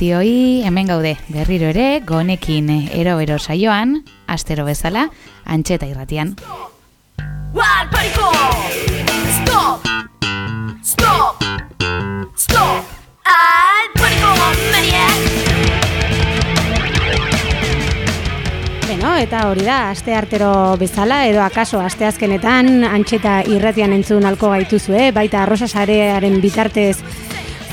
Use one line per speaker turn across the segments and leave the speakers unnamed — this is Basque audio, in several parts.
Guztioi, hemen gaude, berriro ere, gonekin ero-ero saioan, astero bezala, antxeta irratian. Stop! Stop! Stop! Beno, eta hori da, aste artero bezala, edo akaso asteazkenetan antxeta irratian entzun alko gaituzue, baita arrosasarearen bitartez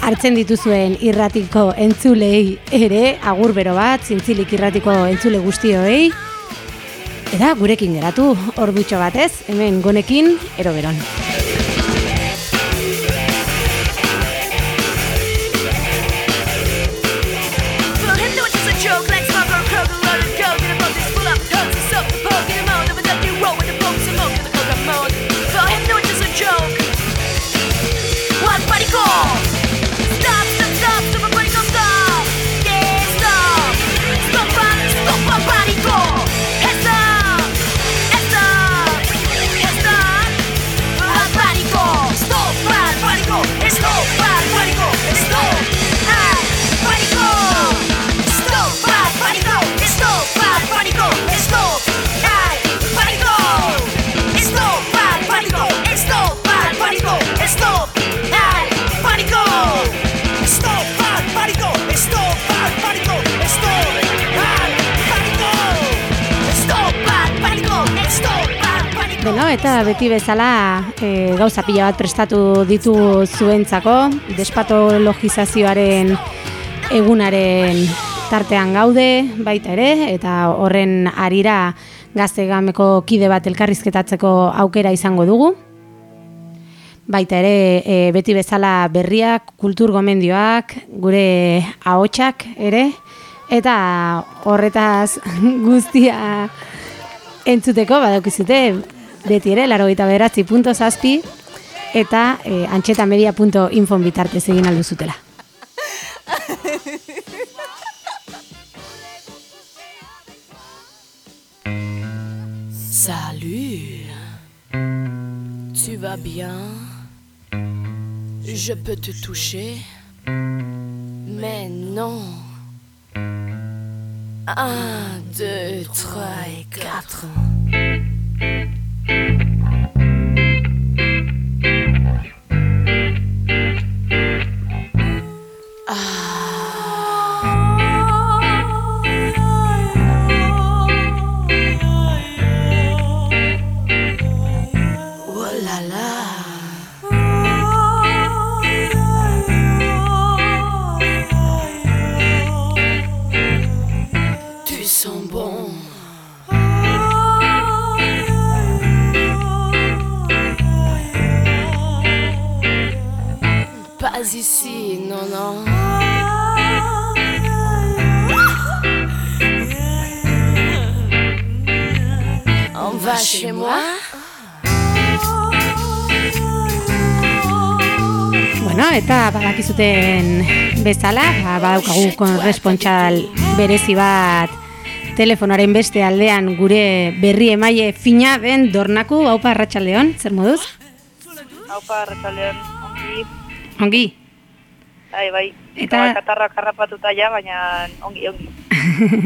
hartzen dituzuen irratiko entzulei ere, agur bero bat, zintzilik irratiko entzule guztioei, eta gurekin geratu, orbutxo batez, hemen gonekin, ero beron. Beti bezala e, gauza pila bat prestatu ditu zuentzako, despatologizazioaren egunaren tartean gaude, baita ere, eta horren arira gazte gameko kide bat elkarrizketatzeko aukera izango dugu. Baita ere, e, beti bezala berriak, kultur gomendioak, gure ahotsak ere, eta horretaz guztia entzuteko, badaukizute, beti ere, laro eta beratzi punto zazpi, eta eh, antxetamedia.info bitartez egin aldu zutela.
Salut Tu vas bien Je peux te toucher Mais non Un, deux, trois et quatre. Ah. Moi.
Bueno, eta badakizuten bezala, ba, badaukagu konrespontxal berezi bat telefonaren beste aldean gure berri emaile fina den dornaku, haupa arratsaldeon, zer moduz?
Haupa arratsaldeon, ongi.
Ongi?
Bai, bai. Eta katarra karrapatuta ja, baina ongi, ongi.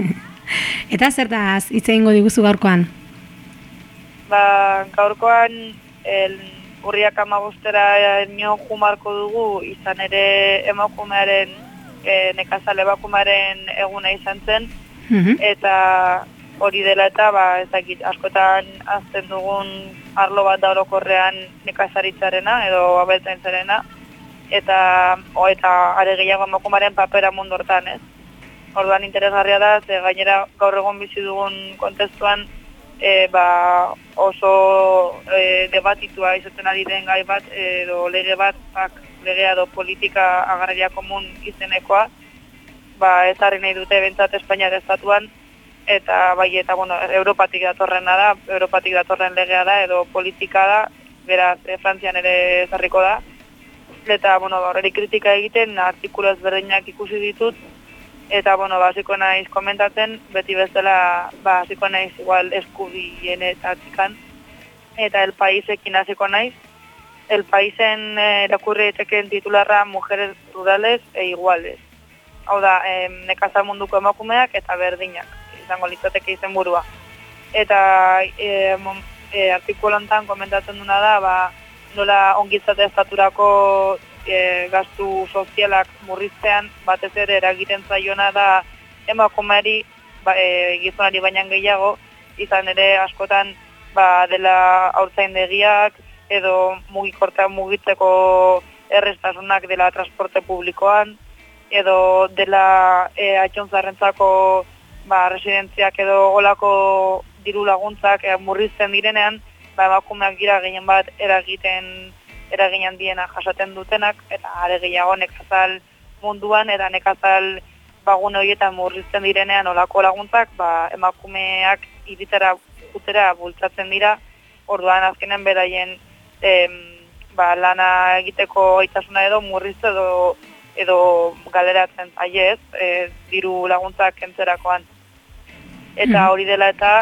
Eta zer da hitz egingo diguzu gaurkoan?
Ba, gaurkoan el urriak amabostera nio jumarko dugu, izan ere emakumearen, e, nekazale bakumearen eguna izan zen, mhm. eta hori dela eta, ba, ezakit, askotan azten dugun arlo bat da orokorrean nekazaritzarena, edo abeltzaintzarena, eta o eta are gehiago emakumaren papera mundu hortan, ez? Orduan interesgarria da, ze gainera gaur egon bizi dugun kontestuan e, ba, oso e, debatitua izaten ari den gai bat edo lege bat, bak, legea edo politika agarria komun izenekoa, ba, ezarri nahi dute bentsat Espainiak estatuan, eta bai, eta bueno, Europatik datorrena da, Europatik datorren legea da, edo politika da, beraz, e, Frantzian ere ezarriko da, eta bueno, ba, horreri kritika egiten artikulu ezberdinak ikusi ditut eta bueno, basiko naiz komentatzen beti bezala basiko naiz igual eskubienetatik eta el paisekin hasiko naiz el paisen eh, erakurri eteken titularra mujeres rurales e iguales. Hau da, em, nekazal munduko emakumeak eta berdinak, izango litzateke izen burua. Eta e, e, artikulantan komentatzen duna da, ba, nola ongitzate estaturako e, gastu sozialak murriztean, batez ere eragiten zaiona da emakumeari, ba, e, gizonari baina gehiago, izan ere askotan ba, dela haurtzaindegiak, edo mugikortea mugitzeko errestasunak dela transporte publikoan, edo dela e, atxontzarrentzako ba, residentziak edo olako diru laguntzak e, murrizten direnean, ba, emakumeak gira gehien bat eragiten eragin handiena jasaten dutenak, eta are gehiago nekazal munduan, eta nekazal bagune horietan murrizten direnean olako laguntzak, ba, emakumeak iritera utera bultzatzen dira, orduan azkenen beraien em, ba, lana egiteko aitasuna edo murriztu edo edo galeratzen aiez, e, diru laguntzak kentzerakoan. Eta hmm. hori dela eta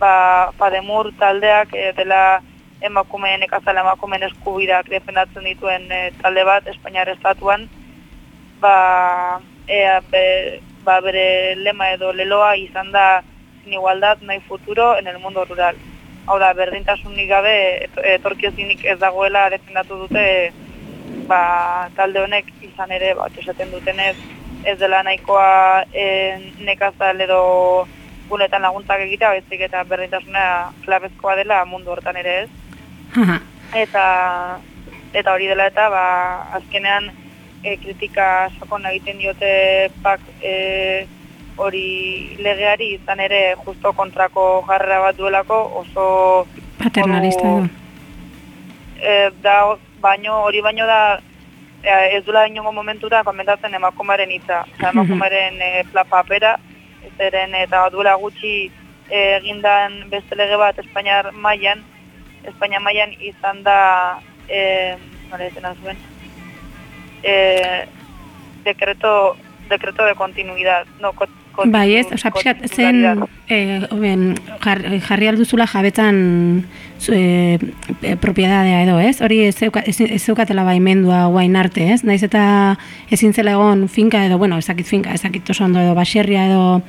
ba, Pademur taldeak e, dela emakumeen ekazala emakumeen eskubirak defendatzen dituen e, talde bat Espainiar Estatuan ba, e, be, ba, bere lema edo leloa izan da sin igualdad nahi futuro en el mundo rural hau da, berdintasunik gabe etorkiozinik ez dagoela defendatu dute ba, talde honek izan ere, ba, esaten dutenez, ez dela nahikoa e, nekazal edo gunetan laguntzak egitea, bezik eta berdintasuna klabezkoa dela mundu hortan ere ez. Eta eta hori dela eta ba, azkenean e, kritika sakon egiten diote pak e, hori legeari izan ere justo kontrako jarrera bat duelako oso
paternalista
edo? e, da baino hori baino da e, ez dula inongo momentura komentatzen emakumaren hitza. Emakumaren e, papera zeren eta duela gutxi egindan beste lege bat Espainiar mailan Espainia mailan izan da eh nola zuen eh decreto decreto de continuidad no
Bai, ez, oza, pixat, zen eh, oben, jar, jarri alduzula jabetan e, e, propiedadea edo, ez? Hori ez, ez, ez zeukatela baimendua guain arte, ez? Naiz eta ezin zela egon finka edo, bueno, ezakit finka, ezakit oso ondo edo, baserria edo,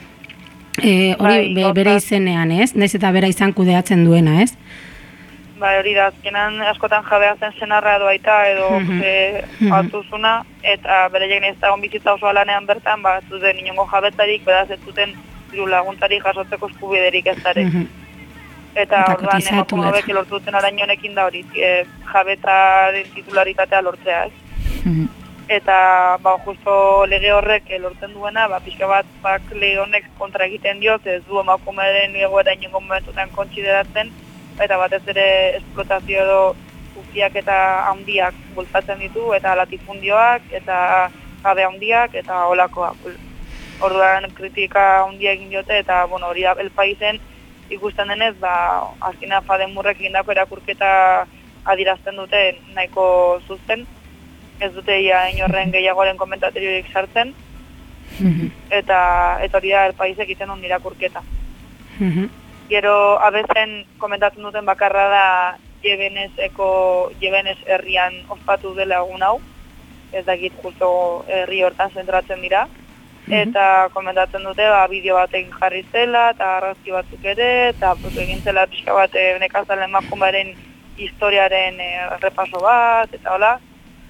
e, hori bai, bere izenean, ez? Naiz eta bera izan kudeatzen duena, ez?
Ba, hori da, azkenan askotan jabea zen senarra edo aita edo e, atuzuna, eta bere ez dagoen bizitza oso alanean bertan, ba, zuten inongo jabetarik, bedaz ez zuten diru laguntzarik jasotzeko eskubiderik ez dara. Eta orduan, emakume hobek lortu duten araño honekin da hori, e, jabetaren titularitatea lortzea ez. Eta, ba, justo lege horrek lortzen duena, ba, pixka bat, bak lege honek kontra egiten diot, ez du emakumearen egoera inongo momentutan kontsideratzen, eta batez ere esplotazio edo uziak eta handiak bultzatzen ditu, eta latifundioak, eta gabe handiak, eta olakoak. Orduan kritika handia egin diote, eta bueno, hori el paisen ikusten denez, ba, azkina faden murrek erakurketa adirazten dute nahiko zuzten, ez dute ia inorren gehiagoaren komentatorioik sartzen, mhm. eta eta hori da el paisek iten irakurketa. Gero abezen komentatzen duten bakarra da jebenezeko, jebenez herrian ospatu dela egun hau, ez dakit justo herri hortan zentratzen dira, mhm. eta komentatzen dute ba, bideo batekin jarri zela, eta arrazki batzuk ere, eta pues, egin zela pixka bat e, nekazalen makumaren historiaren e, repaso bat, eta hola,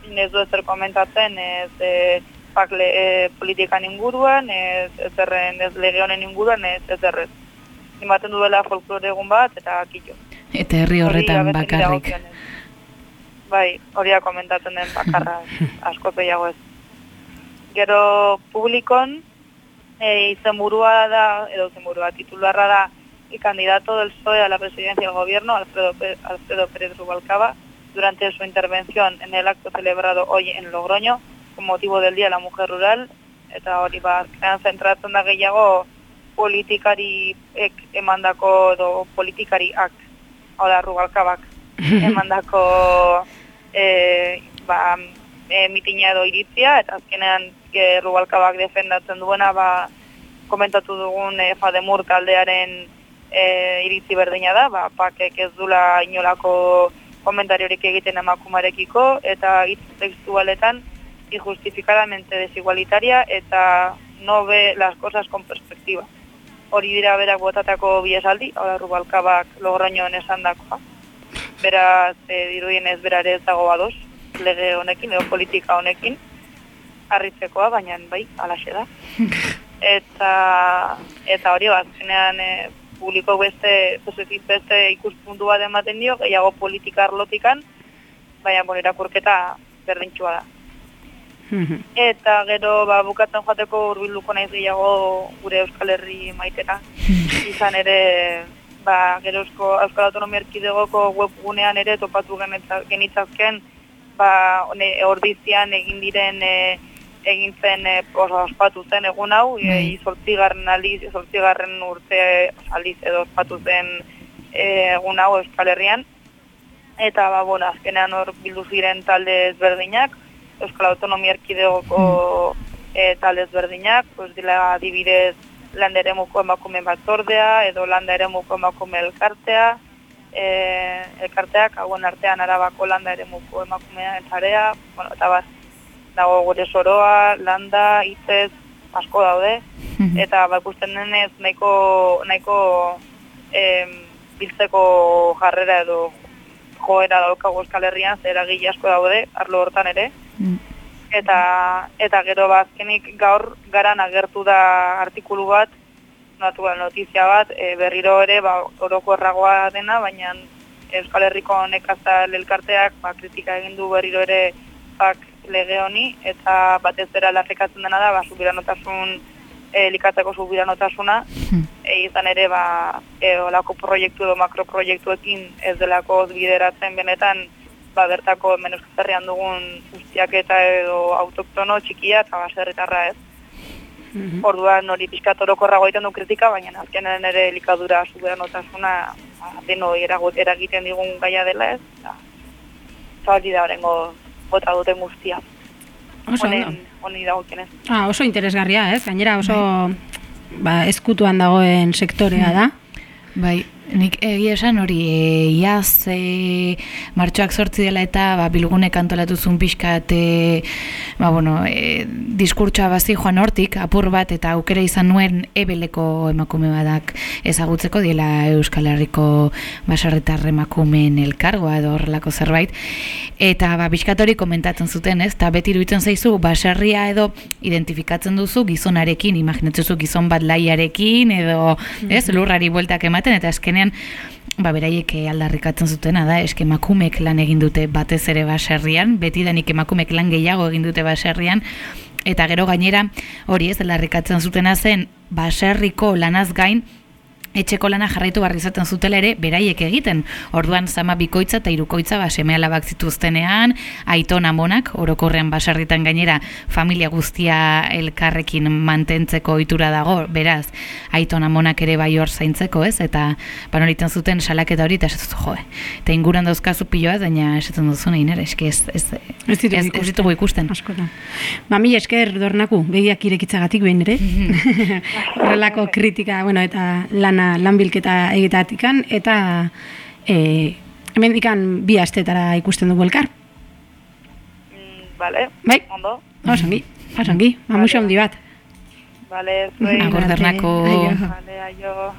ez du ezer komentatzen, ez e, pakle, e, politikan inguruan, ez, ez erren, ez legionen inguruan, ez, ez ematen duela folklore egun bat, eta kito.
Eta herri horretan bakarrik.
Bai, hori da komentatzen den bakarra, asko peiago ez. Gero publikon, e, izen burua da, edo izen burua titularra da, el candidato del PSOE a la presidencia del gobierno, Alfredo, Alfredo Pérez Rubalcaba, durante su intervención en el acto celebrado hoy en Logroño, con motivo del Día de la Mujer Rural, eta hori ba, zentratzen da gehiago politikari emandako edo politikariak hau da rugalkabak emandako e, ba, e, mitina edo iritzia eta azkenean e, rugalkabak defendatzen duena ba, komentatu dugun e, fademur taldearen e, iritzi berdina da ba, pakek ez dula inolako komentariorik egiten emakumarekiko eta hitz textualetan injustificadamente desigualitaria eta no ve las cosas con perspectiva. Hori dira berak botatako bi esaldi, hau da Rubalkabak lograinoan esan dakoa. Beraz, e, dirudien ez berare ez dago badoz, lege honekin, edo politika honekin, harritzekoa, baina bai, alaxe da. Eta, eta hori bat, zenean e, publiko beste, beste, beste ikuspuntu bat ematen dio, gehiago politika arlotikan, baina bon, irakurketa berdintxua da. Eta gero ba, bukatzen joateko urbilduko naiz gehiago gure Euskal Herri maitera. Izan ere, ba, gero Eusko, Euskal Autonomia Erkidegoko webgunean ere topatu genitzazken, ba, one, ordizian egin diren e, egin zen e, ospatu zen egun hau, e, zortzigarren aldiz, zortzigarren urte aldiz edo ospatu zen e, egun hau Euskal Herrian. Eta, ba, bueno, azkenean hor bildu ziren talde ezberdinak, Euskal Autonomia Erkidegoko e, talde ezberdinak, pues, dila adibidez landa eremuko emakume batzordea, edo landa eremuko emakume elkartea, e, elkarteak, hauen artean arabako landa eremuko emakumea entzarea, bueno, eta bat, dago gure soroa, landa, itzez, asko daude, eta ba, ikusten denez nahiko, nahiko em, biltzeko jarrera edo joera daukagu Euskal Herrian, zer eragile asko daude, arlo hortan ere, eta eta gero ba, azkenik gaur garan agertu da artikulu bat, natural notizia bat, e, berriro ere ba, oroko erragoa dena, baina Euskal Herriko nekazal elkarteak ba, kritika egin du berriro ere bak lege honi, eta batez bera larrikatzen dena da, ba, subiranotasun, e, likatzeko subiranotasuna, e, izan ere ba, e, olako proiektu edo makroproiektuekin ez delako bideratzen benetan ba, bertako hemen Herrian dugun guztiak eta edo autoktono txikia eta baserritarra ez. Orduan hori pixkat orokorrago egiten du kritika, baina azkenean ere elikadura subiranotasuna ba, deno eragot eragiten digun gaia dela ez. Eta, hori da horrengo bota duten guztia.
Oso
Honen. Honi dagokienez.
Ah, oso interesgarria, ez? Gainera oso ba, eskutuan dagoen sektorea da.
Bai, nik egia esan hori e, iaz e, martxoak sortzi dela eta ba, bilgunek antolatu zuen pixkat e, ba, bueno, e, diskurtsoa bazi joan hortik, apur bat eta aukera izan nuen ebeleko emakume badak ezagutzeko diela Euskal Herriko basarritar emakumeen elkargoa edo horrelako zerbait. Eta ba, pixkat hori komentatzen zuten ez, eta beti iruditzen zaizu baserria edo identifikatzen duzu gizonarekin, imaginatzuzu gizon bat laiarekin edo ez, lurrari bueltak ematen eta eskenean ba, beraiek eh, aldarrikatzen zutena da, eske emakumek lan egin dute batez ere baserrian, beti danik emakumek lan gehiago egin dute baserrian, eta gero gainera hori ez aldarrikatzen zutena zen baserriko lanaz gain etxeko lana jarraitu barri izaten zutela ere beraiek egiten. Orduan zama bikoitza eta hirukoitza ba seme alabak zituztenean, aiton amonak orokorrean basarritan gainera familia guztia elkarrekin mantentzeko ohitura dago, beraz, aiton amonak ere bai hor zaintzeko, ez? Eta panoliten zuten salaketa hori eta esatzen jo. Eta inguran dauzkazu piloa, baina esaten duzu nahi nere, eske ez ez
Ez
ez, ditugu ikusten.
Askotan. Ba, mila esker dornaku, begiak irekitzagatik behin ere. Horrelako kritika, bueno, eta lana, lanbilketa egitatikan, eta e, hemen dikan bi astetara ikusten dugu elkar.
Mm, vale,
Bai.
ondo.
Osongi, osongi, ba, muxo handi bat.
Vale, zuei.
Agur dernako.
Aio.
Vale, aio.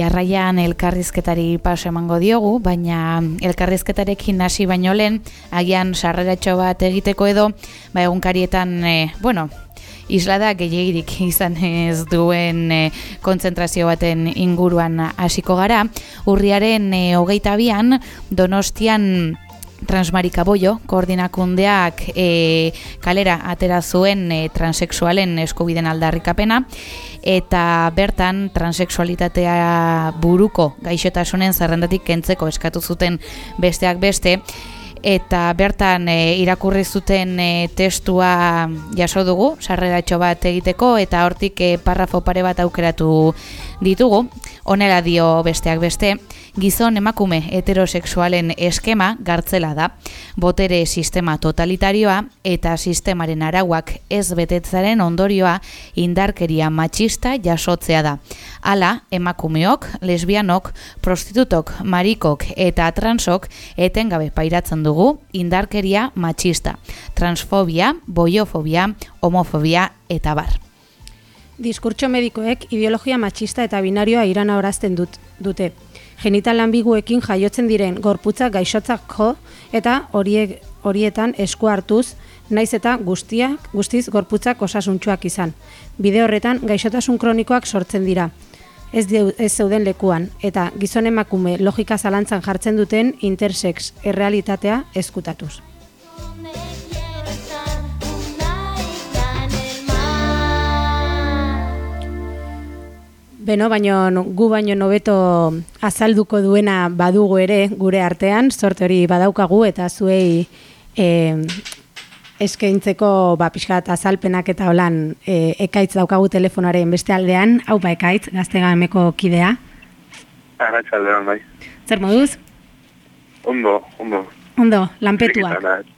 Jarraian elkarrizketari paso emango diogu, baina elkarrizketarekin hasi baino lehen, agian sarreratxo bat egiteko edo, ba egunkarietan, e, bueno, islada gehiagirik izan ez duen e, kontzentrazio baten inguruan hasiko gara. Urriaren e, hogeita bian, donostian Transmarika Boio, koordinakundeak e, kalera atera zuen e, transexualen eskubiden aldarrikapena, eta bertan transexualitatea buruko gaixotasunen zerrendatik kentzeko eskatu zuten besteak beste, eta bertan e, irakurri zuten e, testua jaso dugu, sarreratxo bat egiteko, eta hortik e, parrafo pare bat aukeratu ditugu, honela dio besteak beste, gizon emakume heterosexualen eskema gartzela da, botere sistema totalitarioa eta sistemaren arauak ez betetzaren ondorioa indarkeria matxista jasotzea da. Hala, emakumeok, lesbianok, prostitutok, marikok eta transok etengabe pairatzen dugu indarkeria matxista, transfobia, boiofobia, homofobia eta bar.
Diskurtso medikoek ideologia matxista eta binarioa irana horazten dut, dute. Genital ambiguekin jaiotzen diren gorputzak gaixotzak jo eta horiek horietan esku hartuz, naiz eta guztiak, guztiz gorputzak osasuntxuak izan. Bide horretan gaixotasun kronikoak sortzen dira. Ez, deu, ez zeuden lekuan, eta gizon emakume logika zalantzan jartzen duten intersex errealitatea eskutatuz. Beno, baino gu baino nobeto azalduko duena badugu ere gure artean, sorte hori badaukagu eta zuei e, eskaintzeko ba, pixkat azalpenak eta holan e, ekaitz daukagu telefonaren beste aldean, hau ba ekaitz, gaztegameko kidea.
Arratxaldean, bai.
Zer moduz?
Ondo, ondo.
Ondo, lanpetuak.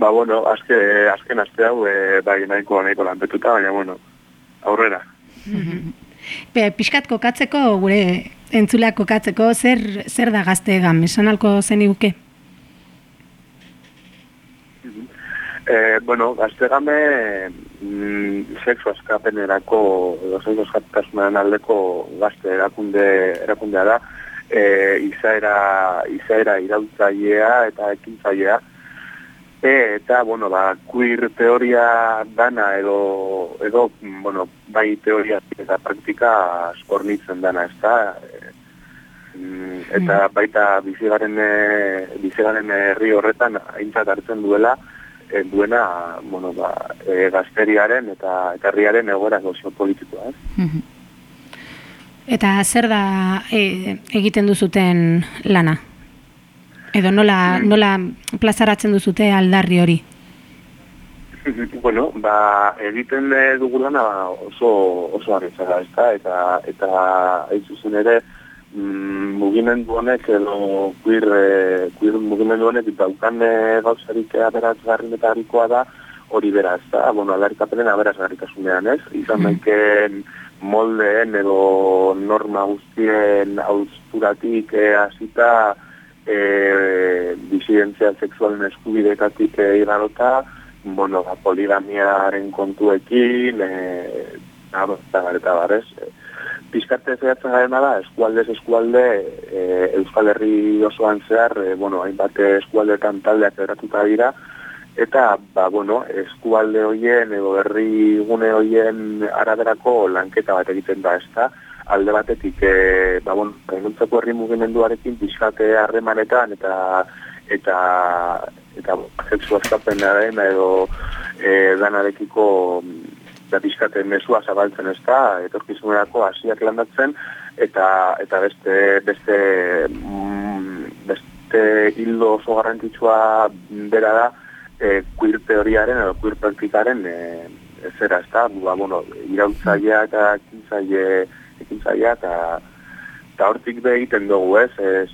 Ba, bueno, azke, azken aste hau, e, bai, nahiko, nahiko lanpetuta, baina, bueno, aurrera.
Be, pixkat kokatzeko, gure entzuleak kokatzeko, zer, zer da gaztegam, esan alko zen iguke?
E, bueno, gaztegame mm, sexu askapenerako, edo sexu askaptasunaren aldeko gazte erakunde, erakundea da, e, izaera, izaera irautzailea eta ekintzailea, E, eta, bueno, ba, queer teoria dana edo, edo mm, bueno, bai teoria eta praktika eskornitzen dana, ez da? E, mm, eta baita bizigaren, e, bizigaren herri horretan aintzat hartzen duela, e, duena, bueno, ba, e, gazteriaren eta herriaren egoera soziopolitikoa, ez?
Mhm.
Eta zer da e, egiten duzuten lana? Edo nola, nola plazaratzen duzute aldarri hori?
bueno, ba, egiten eh, dugu lana ba, oso, oso arretzara, ez? Eta, eta hain zuzen ere, mm, mugimendu honek edo queer, eh, queer mugimendu honek daukan eh, gauzarik aberazgarrinetarikoa da hori bera, ez? Bueno, aldarikapenen aberazgarritasunean, ez? Izan daiken moldeen edo norma guztien hausturatik eh, hasita e, disidentzia sexualen eskubidekatik e, igarota, bueno, ba, poligamiaren kontuekin, e, eta eta barez. E, Pizkarte zehatzen garena da, eskualdez eskualde, e, Euskal Herri osoan zehar, e, bueno, hainbat eskualdetan taldeak eratuta dira, eta, ba, bueno, eskualde hoien edo herri gune hoien araberako lanketa bat egiten da, ez da, alde batetik, e, ba, bueno, gainontzeko herri mugimenduarekin pixkate harremanetan eta eta eta sexu askapenaren edo e, danarekiko da pixkate mesua zabaltzen ez da, etorkizunerako hasiak landatzen eta eta beste beste mm, beste hildo oso garrantzitsua bera da e, queer teoriaren edo queer praktikaren e, zera ez da, ba, bueno, irautzailea eta ekintzaile ekintzailea eta eta hortik be egiten dugu, ez, ez,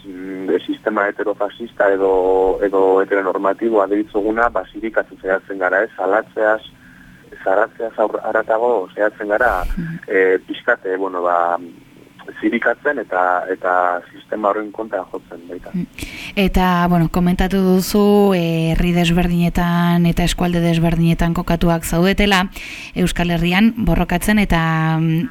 ez sistema heterofasista edo, edo heteronormatiboa deritzoguna, basirikatu zehatzen gara, ez, alatzeaz, zaratzeaz aratago zehatzen gara, e, pixkate, bueno, ba, zirikatzen eta eta sistema horren kontra jotzen baita.
Eta, bueno, komentatu duzu, eh, herri desberdinetan eta eskualde desberdinetan kokatuak zaudetela, Euskal Herrian borrokatzen eta mm,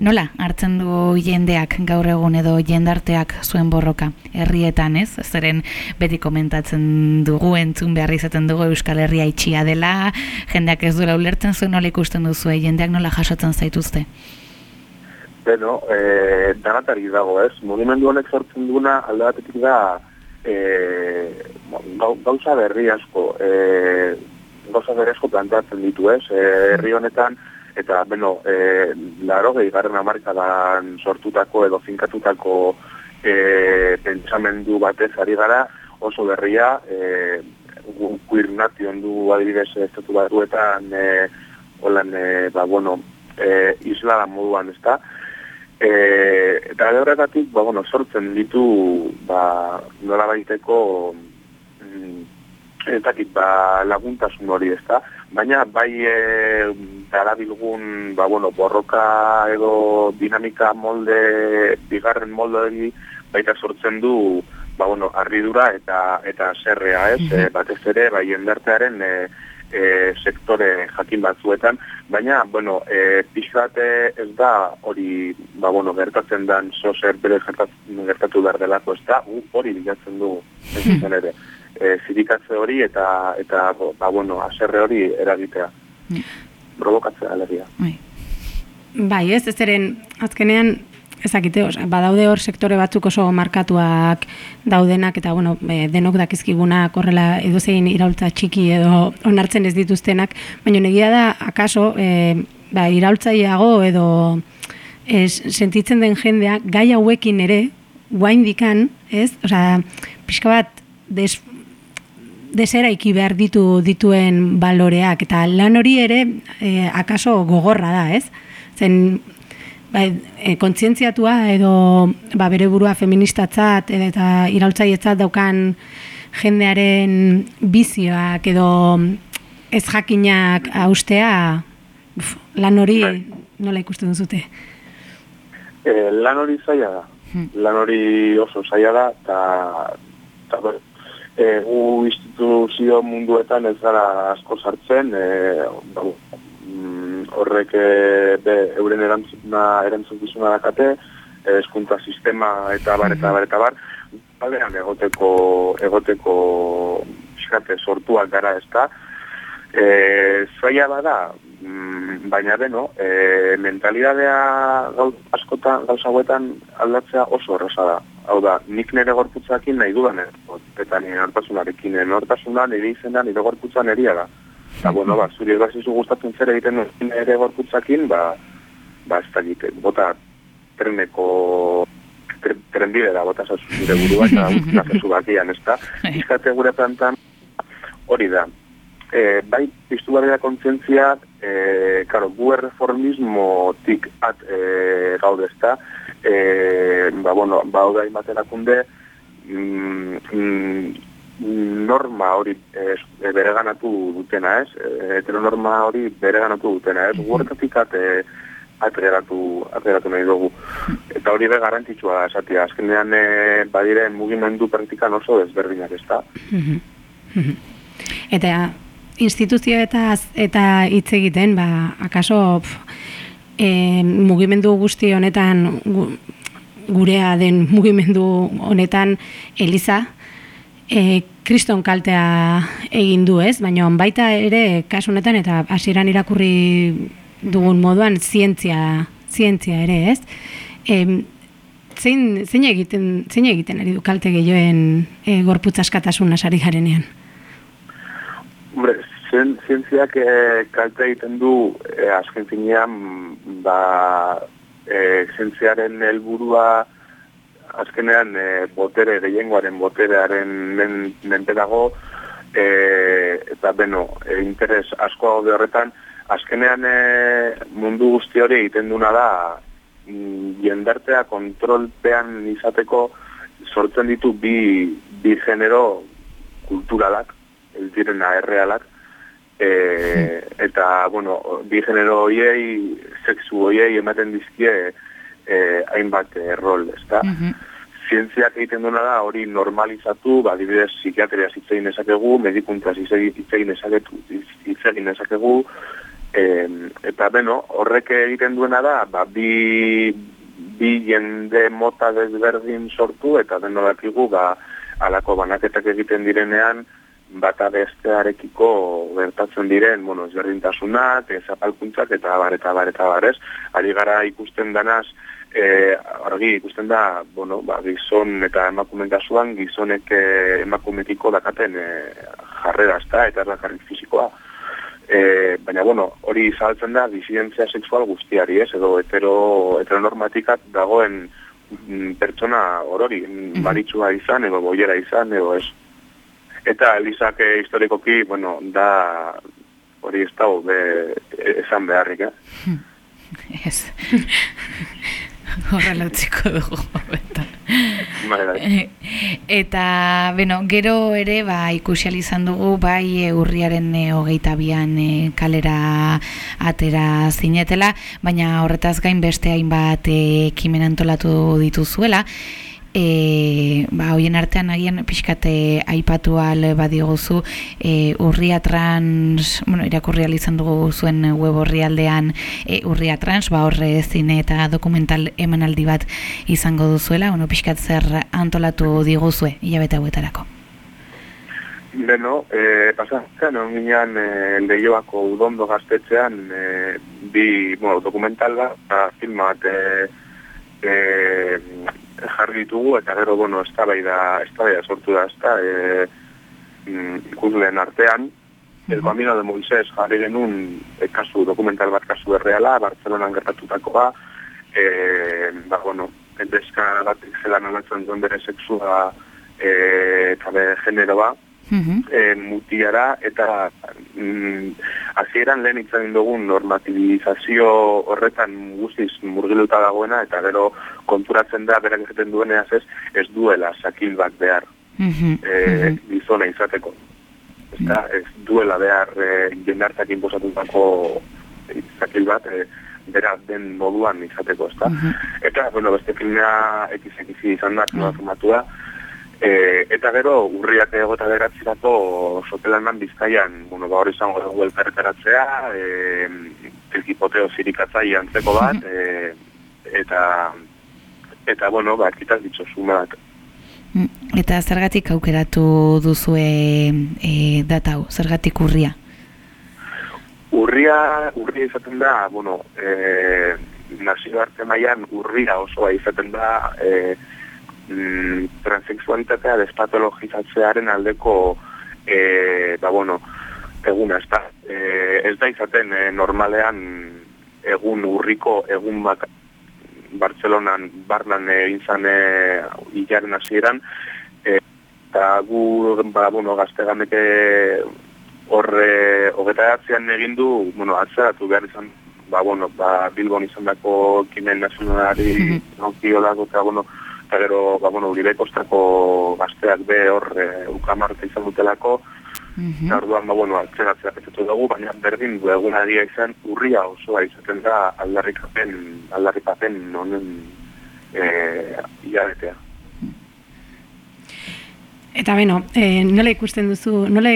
nola hartzen du jendeak gaur egun edo jendarteak zuen borroka herrietan, ez? Zeren beti komentatzen dugu, entzun behar izaten dugu Euskal Herria itxia dela, jendeak ez duela ulertzen zuen nola ikusten duzu, jendeak nola jasotzen zaituzte.
Beno, e, danatari dago ez, mugimendu honek sortzen duna alde batetik da e, gau, gauza berri asko, e, gauza berri asko plantatzen ditu ez, e, herri honetan, eta beno, e, laro gehi garren amarkadan sortutako edo finkatutako e, pentsamendu batez ari gara, oso berria, e, queer nation du adibidez estatu batuetan, e, holan, e, ba, bueno, e, islada moduan, ezta? E, eta horretatik, ba, bueno, sortzen ditu, ba, nola baiteko, mm, ez dakit, ba, laguntasun hori, ezta? Baina, bai, e, darabilgun, ba, bueno, borroka edo dinamika molde, bigarren molde baita sortzen du, ba, bueno, arridura eta eta zerrea, ez? E, batez ere, bai, jendartearen e, e, sektore jakin batzuetan, baina, bueno, e, pixate ez da hori, ba, bueno, gertatzen dan zozer bere gertatu, behar delako, ez da, hori bilatzen du, ez ere, e, zirikatze hori eta, eta ba, bueno, aserre hori eragitea. Provokatzea, alegia.
Bai.
Bai, ez, ez eren, azkenean, ezakite, osea, badaude hor sektore batzuk oso markatuak daudenak, eta, bueno, e, denok dakizkigunak horrela edozein iraultza txiki edo onartzen ez dituztenak, baina negia da, akaso, e, ba, iraultzaileago edo ez, sentitzen den jendea, gai hauekin ere, guaindikan, ez, osea, pixka bat, des, deseraiki behar ditu dituen baloreak eta lan hori ere e, akaso gogorra da, ez? Zen ba, e, kontzientziatua edo ba, bere burua feministatzat eta iraultzaietzat daukan jendearen bizioak edo ez jakinak austea uf, lan hori
Bai.
nola ikusten duzute?
E, lan hori zaila da. Lan hori oso zaila da, eta, e, gu instituzio munduetan ez gara asko sartzen, e, ba, mm, horrek e, be, euren erantzuna, erantzukizuna dakate, eskuntza sistema eta bar, eta bar, eta bar, balean egoteko, egoteko fiskate sortuak gara ez da, E, zaila bada, baina beno, e, mentalidadea gau, askotan, gauza hauetan aldatzea oso horreza da. Hau da, nik nire gorputzakin nahi dudan eta nire nortasunarekin, nire nortasuna nire izena nire gorputza neria da. Eta, bueno, ba, zuri egazizu gustatzen zer egiten nire gorputzakin, ba, ba, ez da egiten, bota treneko tre- trenbidera bota zazu zure burua eta guztia zazu bakian, ez da? Izkate gure plantan hori da. E, bai, piztu behar da kontzientzia, e, karo, gu erreformismotik at e, gaude ezta, e, ba, bueno, ba, hau da imaterakunde, mm, mm, norma hori e, e, bereganatu dutena, ez? E, heteronorma hori bereganatu dutena, ez? Gu horretatik at, e, atgeratu, atgeratu nahi dugu. Eta hori be garrantzitsua da, esatia. Azkenean e, badire mugimendu praktikan oso desberdinak, ez da?
Eta instituzioetaz eta hitz egiten, ba, akaso pf, e, mugimendu guzti honetan gu, gurea den mugimendu honetan Eliza e, kriston kaltea egin du, ez? Baina baita ere kasu honetan eta hasieran irakurri dugun moduan zientzia, zientzia ere, ez? E, zein, zein egiten, zein egiten ari du kalte gehioen e, gorputz askatasuna sari garenean?
Hombre, zen, zientziak e, kalte egiten du e, azken finean ba, e, zientziaren helburua azkenean e, botere, gehiengoaren boterearen men, menpe dago e, eta beno, e, interes asko gaude horretan. Azkenean e, mundu guzti hori egiten duna da mm, jendartea kontrolpean izateko sortzen ditu bi, bi genero kulturalak ez direna errealak, e, eta, bueno, bi genero hoiei, sexu hoiei ematen dizkie e, hainbat e, rol, ezta? zientziak egiten duena da hori normalizatu, ba, adibidez, psikiatria hitz dezakegu, medikuntza hitz egin dezaketu, hitz egin dezakegu, em, eta beno, horrek egiten duena da, ba, bi, bi jende mota desberdin sortu, eta deno dakigu, ba, alako banaketak egiten direnean, bata bestearekiko gertatzen diren, bueno, ezberdintasunak, zapalkuntzak, eta bar, eta bar, eta bar, ez? Ari gara ikusten danaz, e, argi ikusten da, bueno, ba, gizon eta emakumen kasuan, gizonek e, emakumekiko dakaten e, jarrera ezta, eta erdakarri fizikoa. E, baina, bueno, hori saltzen da disidentzia sexual guztiari, ez, edo hetero, heteronormatikat dagoen mm, pertsona orori, mm, baritsua izan, edo boiera izan, edo ez. Eta Elizak e, historikoki, bueno, da hori ez dago be, esan beharrik, eh?
Ez. Horrela utziko dugu. Eta.
Bai, bai.
Eta, beno, gero ere, ba, ikusi izan dugu, bai, e, urriaren e, hogeita bian e, kalera atera zinetela, baina horretaz gain beste hainbat e, ekimen antolatu dituzuela, E, ba, hoien artean agian pixkate aipatu al badiguzu e, urria trans, bueno, irakurri ahal izan dugu zuen web orrialdean e, urria trans, ba horre zine eta dokumental emanaldi bat izango duzuela, bueno, pixkat zer antolatu diguzue hilabete hauetarako.
Beno, e, pasatzen, on ginean e, lehioako udondo gaztetxean e, bi, bueno, dokumental da, eta filma bat e, e, jarri ditugu, eta gero, bueno, eztabaida eztabaida sortu da, ezta, e, mm, ikusleen artean, El Camino de Moisés jarri genuen e, kasu, dokumental bat kasu erreala, Bartzelonan gertatutakoa, e, ba, bueno, endeska bat zelan alatzen duen bere sexua e, eta bere generoa,
Mhm.
e, mutiara eta mm, hasieran lehen itzan dugun normatibizazio horretan guztiz murgiluta dagoena eta gero konturatzen da berak egiten dueneaz ez ez duela sakil bat behar
Mhm.
e, gizona izateko. Eta ez duela behar e, jendartak inposatutako sakil bat e, bera den moduan izateko, ezta?
Mhm.
Eta, bueno, beste filmea ekiz-ekizi izan da, mm. formatua, E, eta gero, urriak egota beratzerako sotelanan bizkaian, bueno, ba hori izango dugu elkarretaratzea, e, elkipoteo zirikatzai antzeko bat, e, eta, eta, bueno, ba, kitaz ditzozu bat.
Mm, Eta zergatik aukeratu duzue e, data hau, zergatik urria?
Urria, urria izaten da, bueno, e, nazio arte mailan urria osoa izaten da, e, mm, transexualitatea despatologizatzearen aldeko, e, ba, bueno, eguna, ez da, e, ez da izaten e, normalean egun urriko, egun bak, Bartzelonan, barnan egin zan e, hilaren hasieran, e, eta gu, ba, bueno, gazteganeke horre, hogeta eratzean egin du, bueno, atzeratu behar izan, ba, bueno, ba, Bilbon izan dako kimen nazionalari nokio dago, eta, bueno, eta gero, ba, bueno, Uribe Kostako gazteak be hor e, ukamarte izan dutelako,
Mhm.
eta orduan, ba, bueno, atzeratzea petatu dugu, baina berdin du egunaria izan urria osoa izaten da aldarrikapen, aldarrikapen honen e, hilabetea.
Eta beno, e, nola ikusten duzu, nola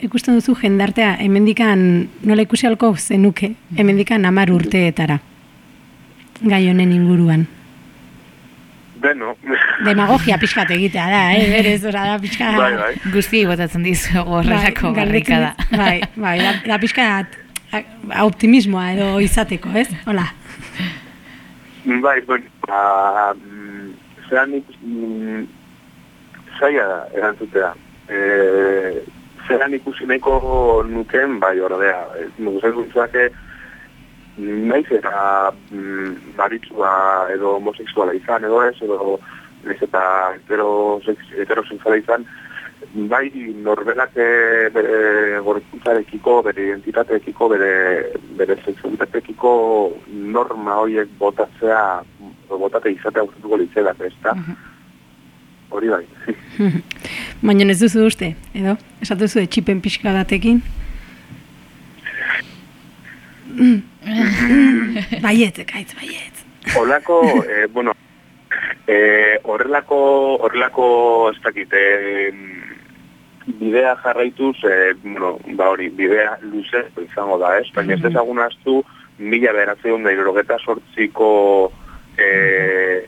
ikusten duzu jendartea hemendikan nola ikusi halko zenuke hemendikan 10 urteetara gai honen inguruan.
Beno,
Demagogia pixkat egitea da, eh? Berez, ora da pixka...
bai, bai.
Guzti botatzen dizu horrelako
Bai,
garrika da.
Bai, bai, da, da pixkat a- optimismoa edo izateko, ez? Hola.
Bai, bueno, ba, mm, zeran ikus, mm, zaila da, erantzutea. E, zeran ikusi nahiko nuken, bai, ordea, e, nuguzen guztuake, naiz eta mm, baritsua edo homosexuala izan edo ez, edo naiz eta heterosex- heterosexuala izan, bai norbelak eh, bere gorputzarekiko, bere identitateekiko, bere, bere sexualitateekiko norma horiek botatzea, botate izatea gustatuko litzedak, ez da? Hori bai.
Baina ez duzu uste, edo? Esatu zu etxipen pixka batekin? Mm. Baiet, ekaitz, baiet.
Olako, eh, bueno, E, horrelako, horrelako, ez dakit, e, bidea jarraituz, e, bueno, ba hori, bidea luze izango da, ez? Baina ez ezagun aztu, mila beratzen da irrogeta sortziko e,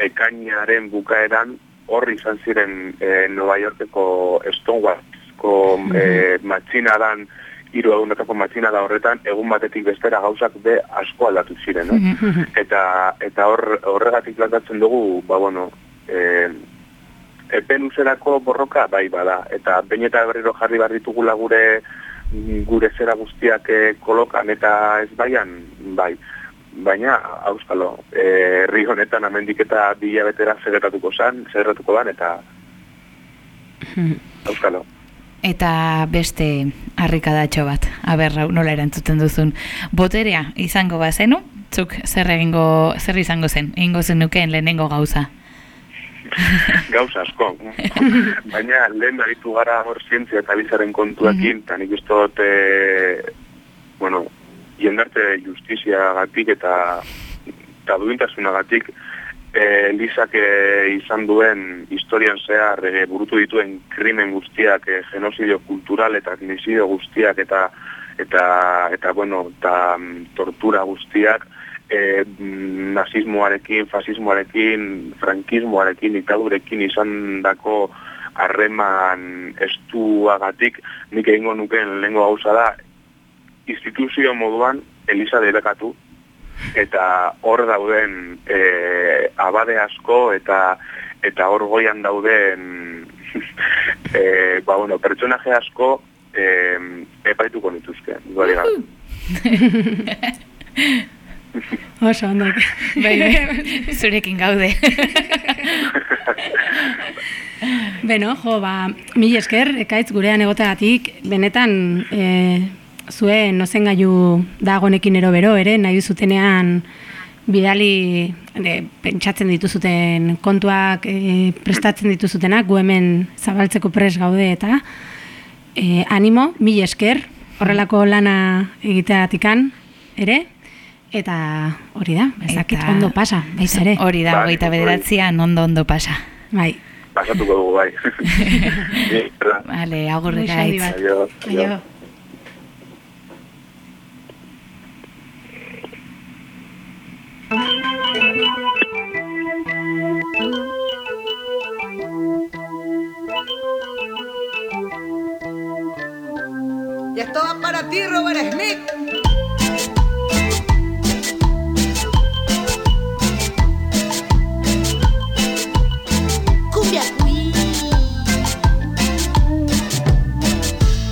ekainaren bukaeran horri izan ziren e, Nova Yorkeko Stonewallsko e, matxinadan, hiru egunetako matxinada horretan, egun batetik bestera gauzak be asko aldatu ziren, no? eta eta hor horregatik plantatzen dugu, ba bueno, eh epe luzerako borroka bai bada. Eta behin eta berriro jarri behar ditugula gure gure zera guztiak eh, kolokan eta ez baian bai. Baina auskalo eh, herri honetan amendik eta bila betera zerretatuko zan, zerretatuko dan eta auskalo
Eta beste harrikadatxo bat, aber nola erantzuten duzun. Boterea izango bazenu, zuk zer egingo, zer izango zen, egingo zen nukeen lehenengo gauza.
gauza asko. Baina lehen aritu gara hor zientzia eta bizaren kontuakin, eta nik uste dut, e, bueno, jendarte justizia gatik eta, eta duintasunagatik, e, Elizak e, izan duen historian zehar e, burutu dituen krimen guztiak, e, genozidio kultural eta etnizidio guztiak eta eta eta bueno, eta mm, tortura guztiak e, mm, nazismoarekin, fasismoarekin, frankismoarekin, diktadurekin izan dako harreman estuagatik nik egingo nukeen lehengo gauza da instituzio moduan Elisa debekatu eta hor dauden e, abade asko eta eta hor goian dauden e, ba, bueno, pertsonaje asko e, epaituko nituzke. Igual
Oso, ondak.
Bai, bai, zurekin gaude.
Beno, jo, ba, mil esker, ekaitz gurean egoteagatik, benetan, e, zuen nozen gaiu dagonekin ero bero, ere, nahi zutenean bidali e, pentsatzen dituzuten kontuak e, prestatzen dituzutenak, gu hemen zabaltzeko pres gaude eta e, animo, mil esker, horrelako lana egiteatikan, ere, eta hori da, ezakit
Eta-
ondo pasa, baita ere.
Hori da,
Bai,
hogeita
bai.
bederatzean ondo ondo pasa.
Bai.
Pasatuko dugu, bai. Ni, verdad.
Vale, agurre
Goiz handi
gaitz.
bat.
Aio,
Y esto va para ti, Robert Smith.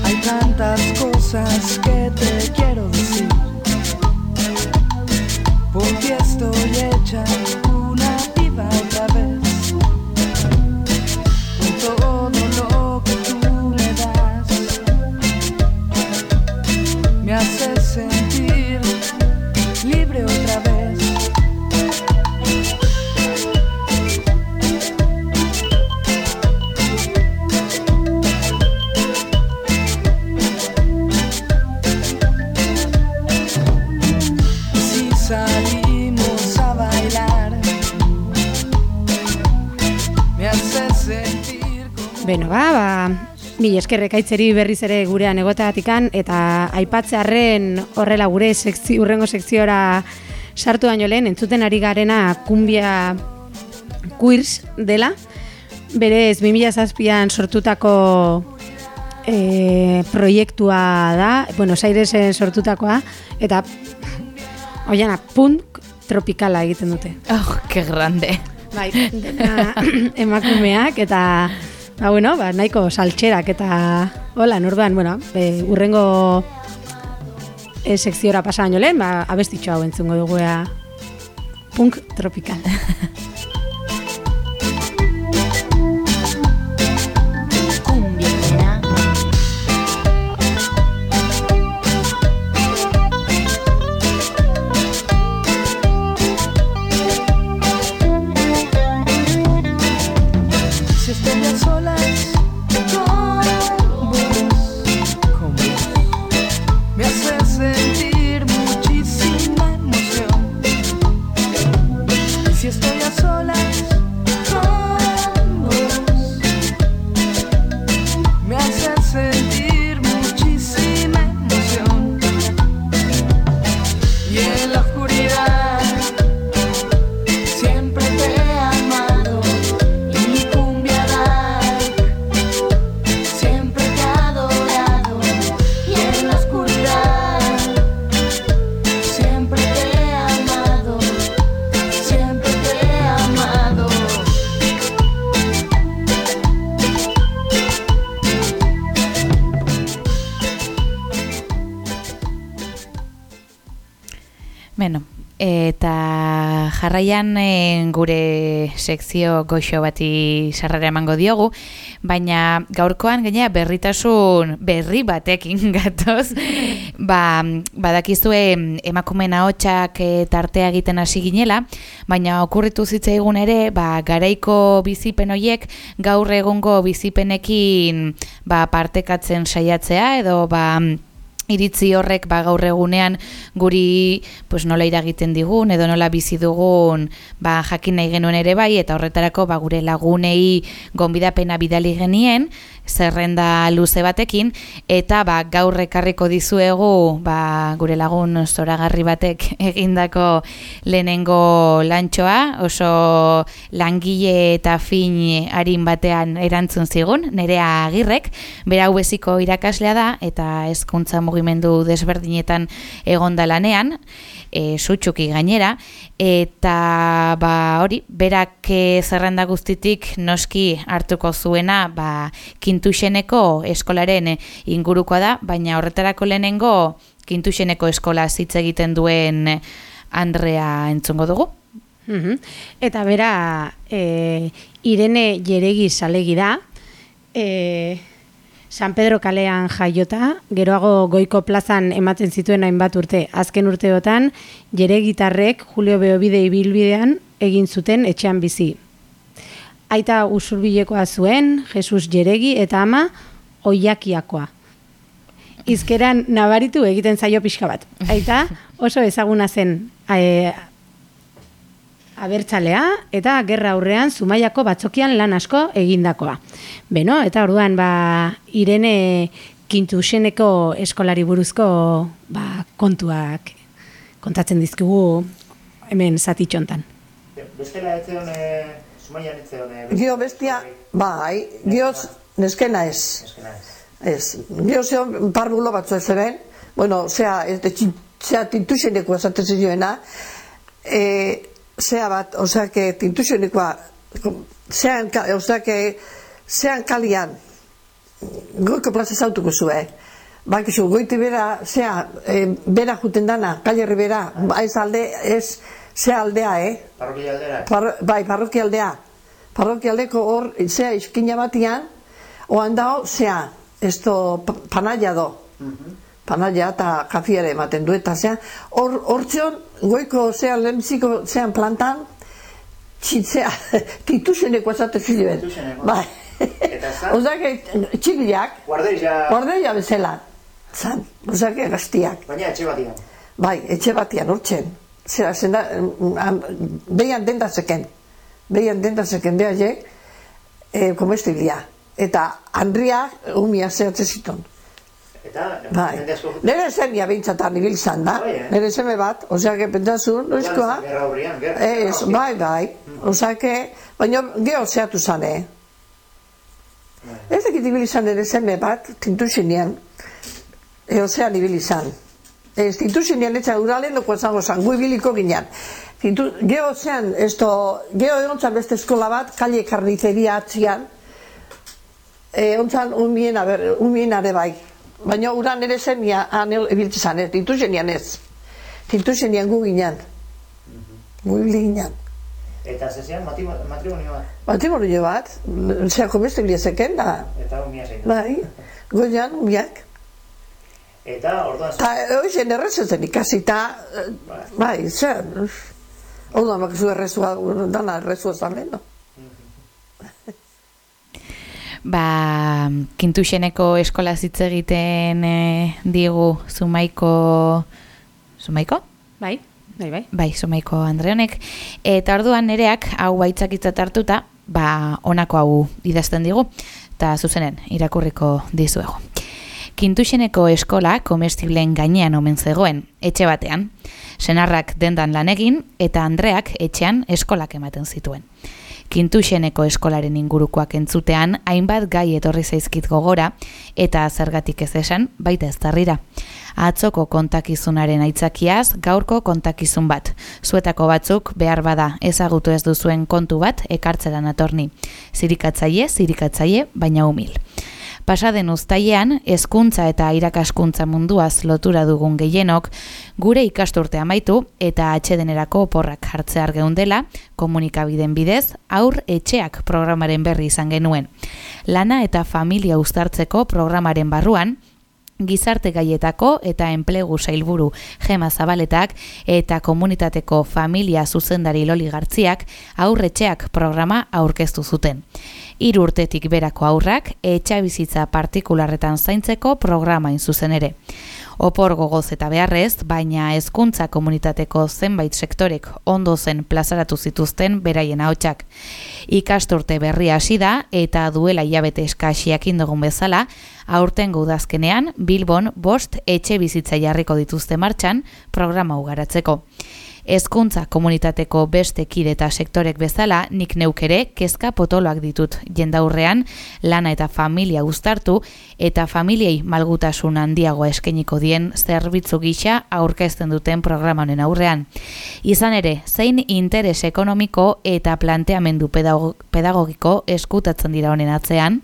Hay tantas cosas que te quiero. Porque estoy hecha una diva otra vez.
Beno, ba, ba, mil eskerrek aitzeri berriz ere gurean egoteatikan, eta aipatzearren horrela gure sekzi, urrengo sekziora sartu baino lehen, entzuten ari garena kumbia queers dela, berez 2000 zazpian sortutako e, proiektua da, Buenos Airesen sortutakoa, eta oiana, punk tropikala egiten dute.
Oh, que grande.
Bai, dena emakumeak eta ba, bueno, ba, nahiko saltxerak eta hola, norduan, bueno, e, urrengo e, sekziora pasa baino lehen, ba, abestitxo hau entzungo dugu punk tropikal.
jarraian eh, gure sekzio goxo bati sarrera emango diogu, baina gaurkoan gainera berritasun berri batekin gatoz, ba, badakizue emakumeen ahotsak eh, tartea egiten hasi ginela, baina okurritu zitzaigun ere, ba, garaiko bizipen hoiek gaur egungo bizipenekin ba, partekatzen saiatzea edo ba, iritzi horrek ba gaur egunean guri pues nola iragiten digun edo nola bizi dugun ba jakin nahi genuen ere bai eta horretarako ba gure lagunei gonbidapena bidali genien zerrenda luze batekin eta ba gaur ekarriko dizuegu ba gure lagun zoragarri batek egindako lehenengo lantxoa. Oso langile eta fin arin batean erantzun zigun nerea agirrek. Bera haueziko irakaslea da eta hezkuntza mugimendu desberdinetan egonda lanean e, sutxuki gainera. Eta ba hori berak eh, zerrenda guztitik noski hartuko zuena ba kintuxeneko eskolaren eh, ingurukoa da baina horretarako lehenengo kintuxeneko eskola hitz egiten duen eh, Andrea entzungo dugu
Mhm. Eta bera, e, Irene Jeregi salegi da, e, San Pedro kalean jaiota, geroago goiko plazan ematen zituen hainbat urte. Azken urteotan, Jeregitarrek Julio Beobide ibilbidean egin zuten etxean bizi. Aita usurbilekoa zuen, Jesus Jeregi eta ama oiakiakoa. Izkeran nabaritu egiten zaio pixka bat. Aita oso ezaguna zen e, abertzalea eta gerra aurrean Zumaiako batzokian lan asko egindakoa. Beno, eta orduan ba Irene Kintuseneko eskolari buruzko ba, kontuak kontatzen dizkigu hemen zatitxontan.
Bestela ez zeon, e, Zumaian ez zeon... e,
Gio bestia, bai, gioz neskena ez.
Eskena ez.
Ez, gio zeon parbulo batzu ez zeben, bueno, zea, ez de zea tintuxeneko esaten zioena, e, zea bat, osea, que tintuxenekoa, zean, osea, que zean kalian, goiko plaza zautuko zu, eh? Bakizu, goiti bera, zea, e, bera juten dana, kalerri bera, ba, ez alde, ez, zea aldea, eh?
Parrokia aldera.
Par, bai, parrokialdea. Parrokialdeko hor, zea, iskina batian, oan dao, zea, esto, pa- panaia do. Panaia eta kafiare ematen du, eta zea, hor, hortzion, goiko, zea, lehenbiziko, zean plantan, txitzea, tituseneko esate.
Tituseneko.
Bai.
Eta zan?
Osak, txibilak,
Guarderia,
guardeia bezala, zan, osak, gaztiak.
baina etxe batian.
Bai, etxe batian hortzen. Zera, zenda, behian dendazeken. Behian dendazeken behaiek, e, komestilia. Eta Andriak umia zehatze ziton.
Eta,
Bai.
asko...
Nere zemia bintzatan ibil zan da.
Bai, eh?
Nere zeme bat, oseak pentsazun, noizkoa. Ez, bai, bai. Oseak, baina geho zehatu zan, eh? Ez dakit ibili zan nere zeme bat, tintuxinean, e, ozean ibili zan. Ez, tintuxinean etxa uralen loko zango zan, ibiliko ginean. Tintu, geho zean, esto, geho egon beste eskola bat, kalle karnizeria atzian, e, ontzan umien, aber, umien are bai. Baina uran ere zemia anel ibiltzen zan, ez, tintuxenean ez. Tintuxenean gu ginean. Gu ibili ginean.
Eta zezean matrimonio bat.
Matrimonio bat, zea komestilia zeken da.
Eta umia zein.
Bai, goian, umiak.
Eta orduan...
Ta hoizen errezetzen ikasi, ta, eh, bai, zer, Oda, makizu errezua, dana errezua zan lehen, no?
Ba, kintuxeneko eskola hitz egiten e, digu Zumaiko... Zumaiko?
Bai, bai, bai.
Bai, Zumaiko Andre honek. Eta orduan nereak hau baitzakitzat hartuta, ba, honako hau idazten digu, eta zuzenen irakurriko dizuegu. Kintuxeneko eskola komestiblen gainean omen zegoen, etxe batean. Senarrak dendan lan egin eta Andreak etxean eskolak ematen zituen. Kintuxeneko eskolaren ingurukoak entzutean hainbat gai etorri zaizkit gogora eta zergatik ez esan baita ez tarrira. Atzoko kontakizunaren aitzakiaz gaurko kontakizun bat. Zuetako batzuk behar bada ezagutu ez duzuen kontu bat ekartzeran atorni. Zirikatzaile, zirikatzaile, baina humil. Pasaden uztailean, hezkuntza eta irakaskuntza munduaz lotura dugun gehienok, gure ikasturte amaitu eta atxedenerako oporrak hartzear geundela, komunikabiden bidez, aur etxeak programaren berri izan genuen. Lana eta familia uztartzeko programaren barruan, gizarte gaietako eta enplegu sailburu Gema Zabaletak eta komunitateko familia zuzendari Loli Gartziak aurretxeak programa aurkeztu zuten. Hiru urtetik berako aurrak etxabizitza partikularretan zaintzeko programa in zuzen ere. Opor gogoz eta beharrez, baina hezkuntza komunitateko zenbait sektorek ondo zen plazaratu zituzten beraien ahotsak. Ikasturte berria hasi da eta duela hilabete eskasiak indogun bezala, aurten udazkenean Bilbon bost etxe bizitza jarriko dituzte martxan programa ugaratzeko. Hezkuntza komunitateko beste kide eta sektorek bezala nik neuk ere kezka potoloak ditut jendaurrean lana eta familia uztartu eta familiei malgutasun handiagoa eskainiko dien zerbitzu gisa aurkezten duten programa honen aurrean. Izan ere, zein interes ekonomiko eta planteamendu pedago- pedagogiko eskutatzen dira honen atzean,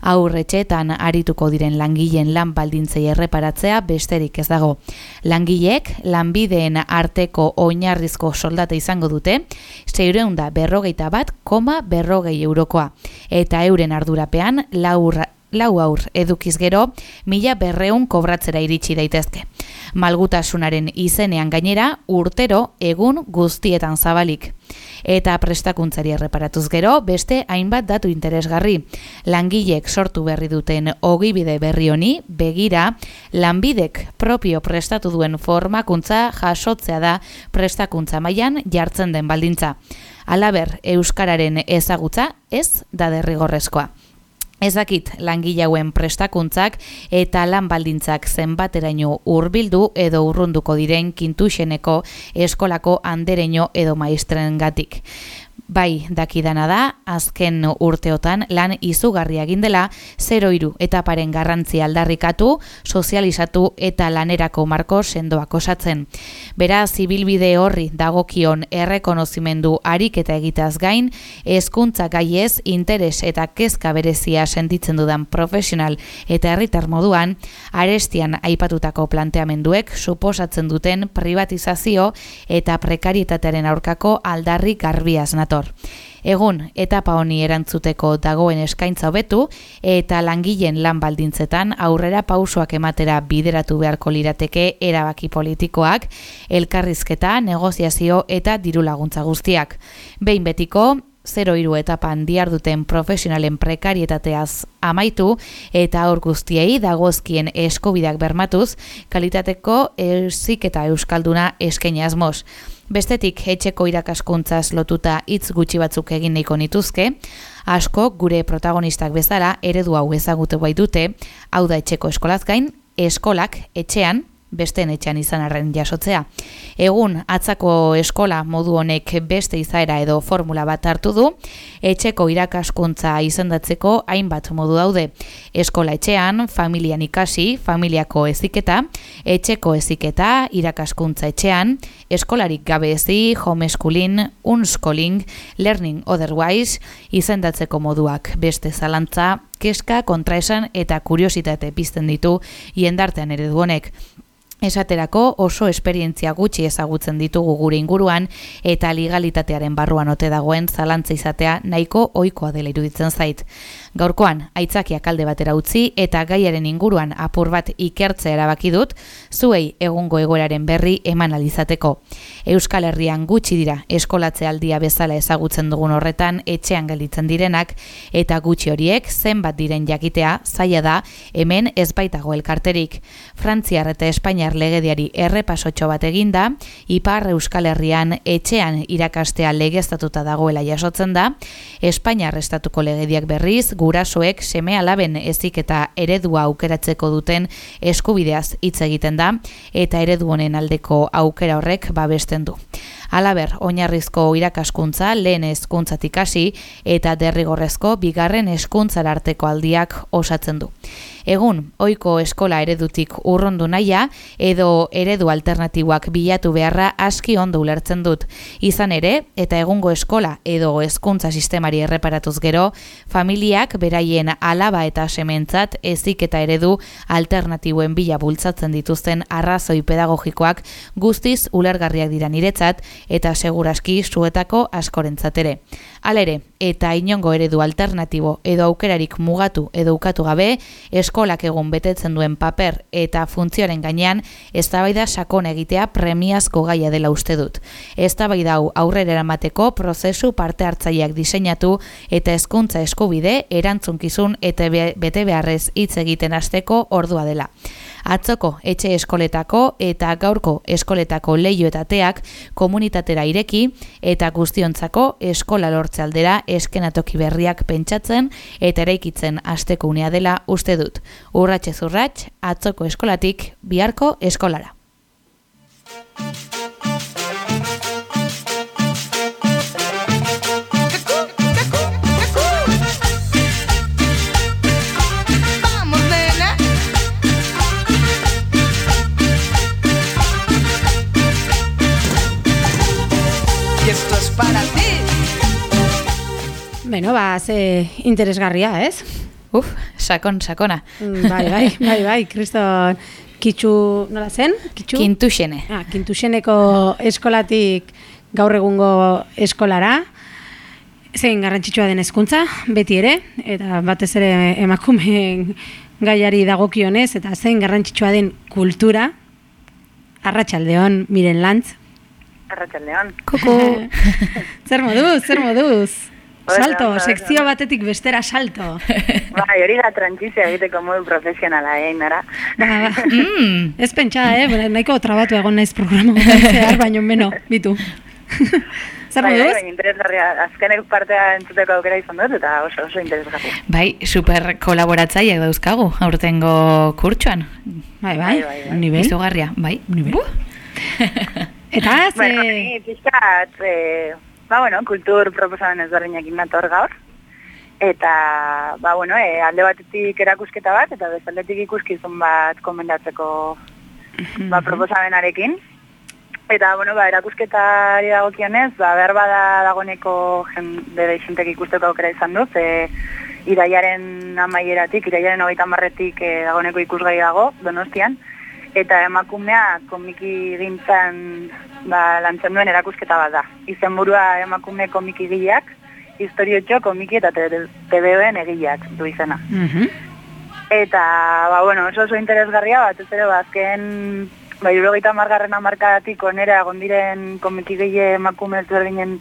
aurretxetan arituko diren langileen lan baldintzei erreparatzea besterik ez dago. Langileek lanbideen arteko oinarrizko soldata izango dute, seireunda berrogeita bat koma berrogei eurokoa. Eta euren ardurapean laur lau aur edukiz gero, mila berreun kobratzera iritsi daitezke. Malgutasunaren izenean gainera, urtero egun guztietan zabalik. Eta prestakuntzari erreparatuz gero, beste hainbat datu interesgarri. Langilek sortu berri duten ogibide berri honi, begira, lanbidek propio prestatu duen formakuntza jasotzea da prestakuntza mailan jartzen den baldintza. Alaber, Euskararen ezagutza ez da derrigorrezkoa. Ezakit langile hauen prestakuntzak eta lan baldintzak zenbateraino hurbildu edo urrunduko diren kintuxeneko eskolako andereño edo maistrengatik. Bai, dakidana da, azken urteotan lan izugarri egin dela, 0 etaparen garrantzi aldarrikatu, sozializatu eta lanerako marko sendoak osatzen. Beraz, zibilbide horri dagokion errekonozimendu harik eta egitaz gain, hezkuntza gaiez interes eta kezka berezia sentitzen dudan profesional eta herritar moduan, arestian aipatutako planteamenduek suposatzen duten privatizazio eta prekarietatearen aurkako aldarri garbiaz nator. Egun, etapa honi erantzuteko dagoen eskaintza hobetu eta langileen lan baldintzetan aurrera pausoak ematera bideratu beharko lirateke erabaki politikoak, elkarrizketa, negoziazio eta diru laguntza guztiak. Behin betiko, 0 etapan duten profesionalen prekarietateaz amaitu eta aur guztiei dagozkien eskubidak bermatuz kalitateko ezik eta euskalduna eskaini asmoz. Bestetik etxeko irakaskuntzaz lotuta hitz gutxi batzuk egin nahiko nituzke, asko gure protagonistak bezala eredu hau ezagutu baitute, hau da etxeko eskolaz gain, eskolak etxean besteen etxean izan arren jasotzea. Egun, atzako eskola modu honek beste izaera edo formula bat hartu du, etxeko irakaskuntza izendatzeko hainbat modu daude. Eskola etxean, familian ikasi, familiako eziketa, etxeko eziketa, irakaskuntza etxean, eskolarik gabe ezi, homeschooling, unschooling, learning otherwise, izendatzeko moduak beste zalantza, keska, kontraesan eta kuriositate pizten ditu jendartean eredu honek. Esaterako oso esperientzia gutxi ezagutzen ditugu gure inguruan eta legalitatearen barruan ote dagoen zalantza izatea nahiko ohikoa dela iruditzen zait. Gaurkoan, aitzakiak alde batera utzi eta gaiaren inguruan apur bat ikertzea erabaki dut, zuei egungo egoeraren berri eman alizateko. Euskal Herrian gutxi dira eskolatze aldia bezala ezagutzen dugun horretan etxean gelditzen direnak eta gutxi horiek zenbat diren jakitea zaila da hemen ez baitago elkarterik. Frantziar eta Espainiar legediari errepasotxo bat eginda, Ipar Euskal Herrian etxean irakastea legeztatuta dagoela jasotzen da, Espainiar estatuko legediak berriz gurasoek seme alaben ezik eta eredua aukeratzeko duten eskubideaz hitz egiten da eta eredu honen aldeko aukera horrek babesten du. Halaber, oinarrizko irakaskuntza lehen hezkuntzatik hasi eta derrigorrezko bigarren hezkuntzara arteko aldiak osatzen du. Egun, ohiko eskola eredutik urrundu naia edo eredu alternatiboak bilatu beharra aski ondo ulertzen dut. Izan ere, eta egungo eskola edo hezkuntza sistemari erreparatuz gero, familiak beraien alaba eta sementzat ezik eta eredu alternatiboen bila bultzatzen dituzten arrazoi pedagogikoak guztiz ulergarriak dira niretzat eta seguraski zuetako askorentzat ere. Halere, eta inongo eredu alternatibo edo aukerarik mugatu edo ukatu gabe, eskolak egun betetzen duen paper eta funtzioaren gainean eztabaida sakon egitea premiazko gaia dela uste dut. Eztabaida hau aurrera eramateko prozesu parte hartzaileak diseinatu eta hezkuntza eskubide erantzunkizun eta be- bete beharrez hitz egiten hasteko ordua dela. Atzoko etxe eskoletako eta gaurko eskoletako leio eta teak komunitatera ireki eta guztiontzako eskola lortze aldera eskenatoki berriak pentsatzen eta eraikitzen hasteko unea dela uste dut. Urratxe zurratx, atzoko eskolatik biharko eskolara.
Beno, ba, ze interesgarria, ez?
Uf, sakon, sakona.
Mm, Bai, bai, bai, bai, kriston kitxu, nola zen? Kitxu?
Kintuxene.
Ah, kintuxeneko eskolatik gaur egungo eskolara, zein garrantzitsua den hezkuntza beti ere, eta batez ere emakumeen gaiari dagokionez, eta zein garrantzitsua den kultura, arratsaldeon miren lantz.
Arratxaldeon.
Kuku.
zer moduz, zer moduz? Salto, sekzio batetik bestera salto.
Bai, hori da trantzizia egiteko modu profesionala, eh, nara.
Ba, ba.
Mm.
Ez pentsa, eh? Bera, nahiko trabatu egon naiz programa zehar, baino meno, bitu. Zer
bai, bai,
moduz?
bai, interesgarria. Azkenek partea entzuteko aukera izan dut, eta oso, oso interesgarria.
Bai, super kolaboratzaileak dauzkagu aurtengo kurtsuan.
Bai, bai,
Bai, bai, bai.
nivel.
Izugarria, bai.
Nivel. Eta, ze...
Bueno, pixkat, eh, ba, bueno, kultur proposamen ezberdinak nator gaur. Eta, ba, bueno, eh, alde batetik erakusketa bat, eta bezaldetik ikuskizun bat komendatzeko ba, proposamenarekin. Eta, bueno, ba, erakusketari dagokionez, ba, behar bada dagoneko jende deixentek ikusteko aukera izan dut, e, iraiaren amaieratik, iraiaren hogeita marretik e, dagoneko ikusgai dago, donostian, eta emakumea komiki gintzan ba, lantzen duen erakusketa bat da. Izenburua emakume komiki gileak, historiotxo komiki eta TVOen egileak du izena.
Mhm.
Eta, ba, bueno, oso oso interesgarria, bat ez ere, ba, azken, ba, irurogeita margarren amarkadatik onera egon diren komiki gehie emakume ezberdinen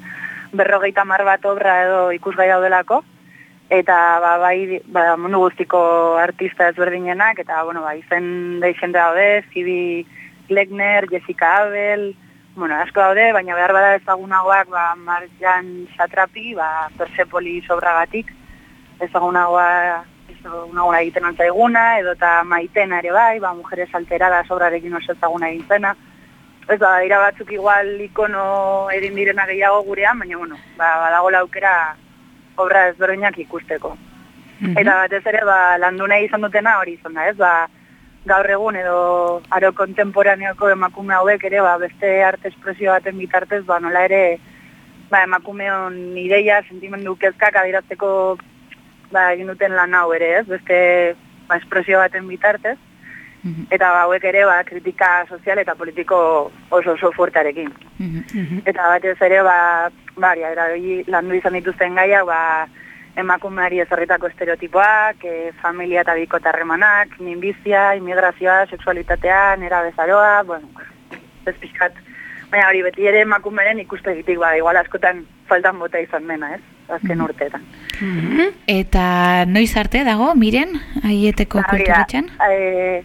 berrogeita mar bat obra edo ikusgai daudelako, eta ba, bai, ba, mundu guztiko artista ezberdinenak, eta, bueno, ba, izen deixente daude, Phoebe Gleckner, Jessica Abel, bueno, asko daude, baina behar bada ezagunagoak, ba, Marjan Satrapi, ba, Persepoli sobragatik, ezagunagoa ezaguna egiten altzaiguna, edo eta maitena ere bai, ba, mujeres alteradas sobrarekin oso ezaguna egin zena. Ez ba, dira batzuk igual ikono edin direna gehiago gurean, baina bueno, ba, badago aukera obra ezberdinak ikusteko. Eta batez ere, ba, landu nahi izan dutena hori izan da, ez? Ba, gaur egun edo aro kontemporaneoko emakume hauek ere, ba, beste arte espresio baten bitartez, ba, nola ere, ba, emakumeon ideia, sentimendu kezkak adierazteko ba, egin duten lan hau ere, ez? Beste ba, espresio baten bitartez. Eta ba, hauek ere ba, kritika sozial eta politiko oso oso fuertarekin.
Mhm.
Eta batez ere, ba, bari, erabili landu izan dituzten gaiak, ba, emakumeari ezarritako estereotipoak, e, familia eta bikotarremanak, minbizia, immigrazioa, sexualitatea, nera bezaroa, bueno, ez pixkat. Baina hori beti ere emakumeren ikuspegitik, ba, igual askotan faltan bota izan dena, ez? Azken urteetan.
Eta noiz arte dago, miren, aieteko
Ba,
kulturetxan?
e,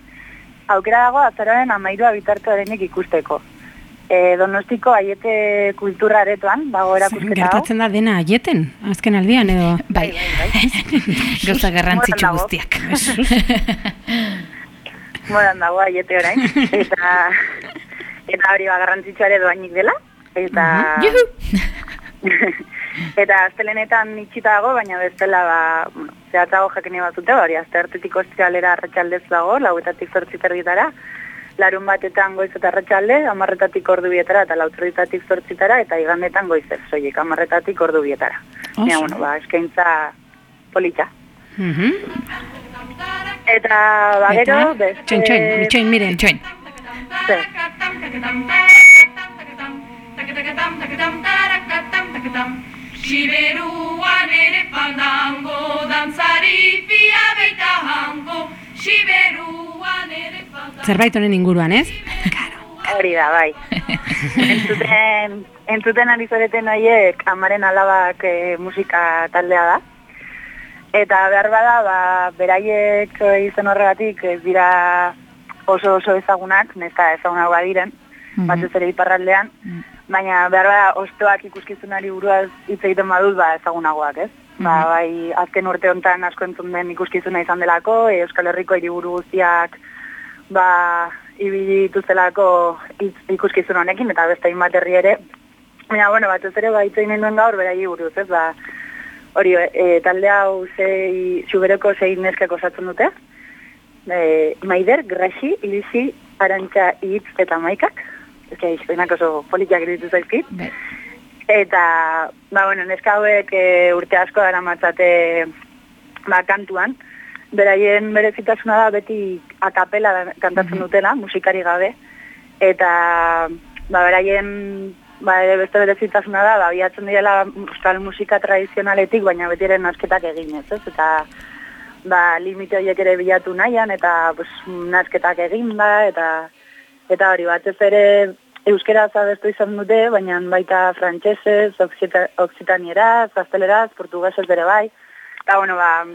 aukera dago azararen amairua bitartearenik ikusteko. E, donostiko aiete kultura aretoan, dago erakusketa hau.
Gertatzen da dena aieten, azken aldian edo...
Bai, gauza garrantzitsu
Modan dago.
guztiak.
Modan dago aiete orain. Eta, eta hori ba garrantzitsua ere doainik dela. Eta,
Juhu!
Eta astelenetan itxita dago, baina bestela, ba, bueno, zehatzago jakini batzute, ba, hori, aste hartetik ostiralera arratsaldez dago, lauetatik zortzi terdietara, larun batetan goiz eta arratsalde, amarretatik ordu bietara, eta lautzorditatik zortzitara, eta igandetan goizez, soilik, amarretatik ordu bietara.
Oso.
Ja, bueno, ba, eskaintza politxa.
Mhm.
Eta, ba, gero,
Eta,
beste...
txoin, txoin, txoin, miren.
Txoin.
Ze,
Siberuan ere fandango, dantzari pia beita hango, Siberuan ere fandango.
Zerbait honen inguruan, ez?
hori da, bai. entzuten, entzuten ari zareten horiek amaren alabak e, musika taldea da. Eta behar bada, ba, beraiek eh, izen horregatik ez dira oso oso ezagunak, nesta ezagunak badiren,
Mhm.
batez ere iparraldean, baina behar bada ostoak ikuskizunari buruaz hitz egiten badut, ba, ezagunagoak, ez? Ba, bai, azken urte hontan asko entzun den ikuskizuna izan delako, e, Euskal Herriko hiriburu guztiak ba, ibili dituztelako ikuskizun honekin, eta beste hainbat herri ere. Baina, bueno, batez ere, ba, hitz egin gaur, beraiei buruz, ez? Ba, hori, e, talde hau sei, suberoko sei neskak osatzen dute. E, Maider, Graxi, Ilisi, Arantxa, Itz eta Maikak. Que izpenak oso politiak iruditu zaizkit.
Bai.
Eta, ba, bueno, neska hauek e, urte asko dara matzate ba, kantuan. Beraien berezitasuna da beti akapela da- kantatzen dutela, musikari gabe. Eta, ba, beraien ba, ere beste berezitasuna da, ba, biatzen direla euskal musika tradizionaletik, baina beti ere nasketak eginez, ez? Eta, ba, limite horiek ere bilatu nahian, eta pues, nasketak eginda, eta eta hori batez ere euskera zabestu izan dute, baina baita frantsesez, oksita, oksitanieraz, gazteleraz, portugesez bere bai. Eta, bueno, ba,